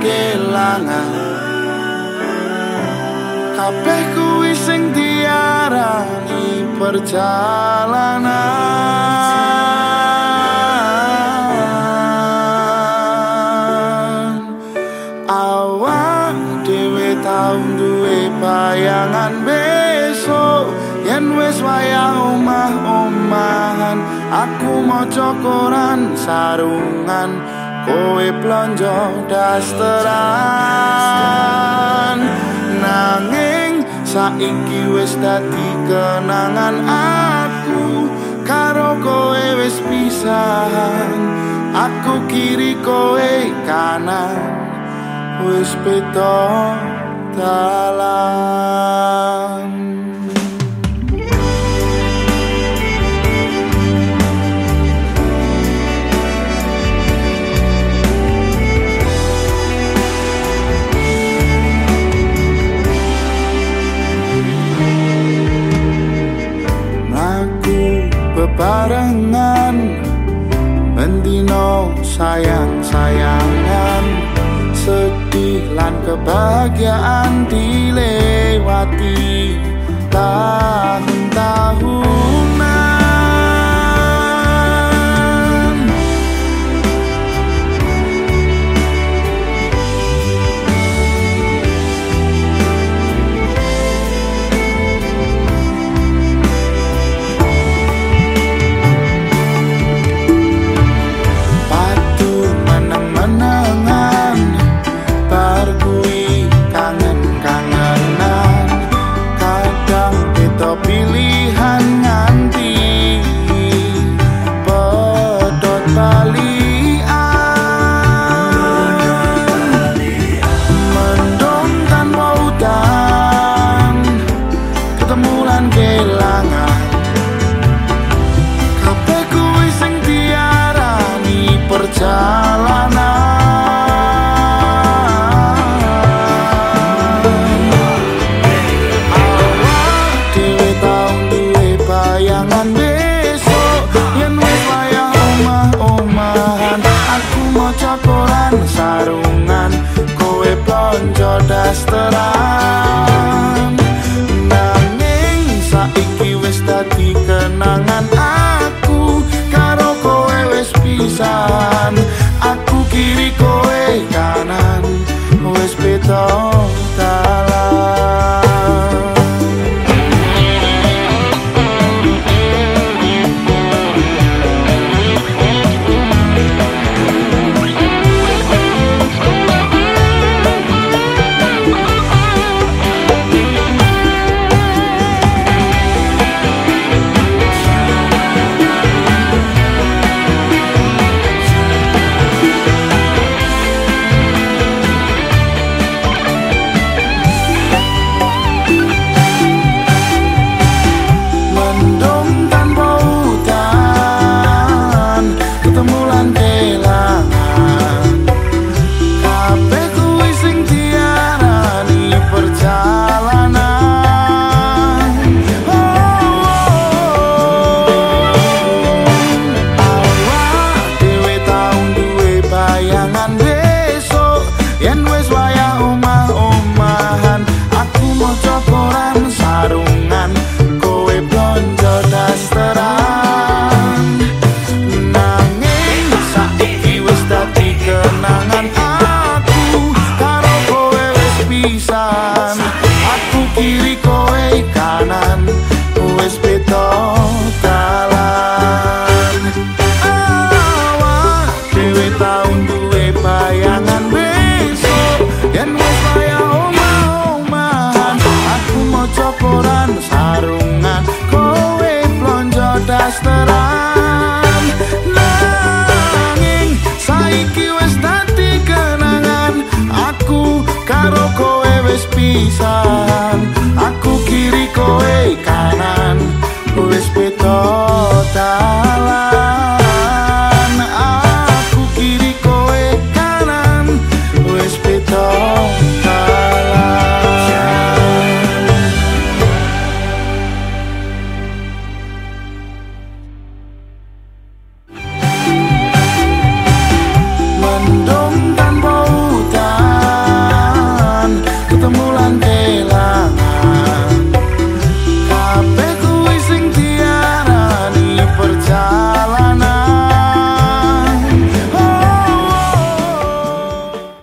kelangan. Kabeh kuwi sing diarani perjalanan. Awak dhewe tau duwe bayangan besok. Yen wis wayah omah-omahan aku maca koran sarungan kowe plonjo dasteran. Nanging saiki wis dadi kenangan aku. Karo kowe wis pisahan. Aku kiri kowe kanan. Wis beda dalan Sayang-sayangan Sedih lan kebahagiaan dilewati. Tahun-tahunan sarungan kowe plonjo dasteran Silicon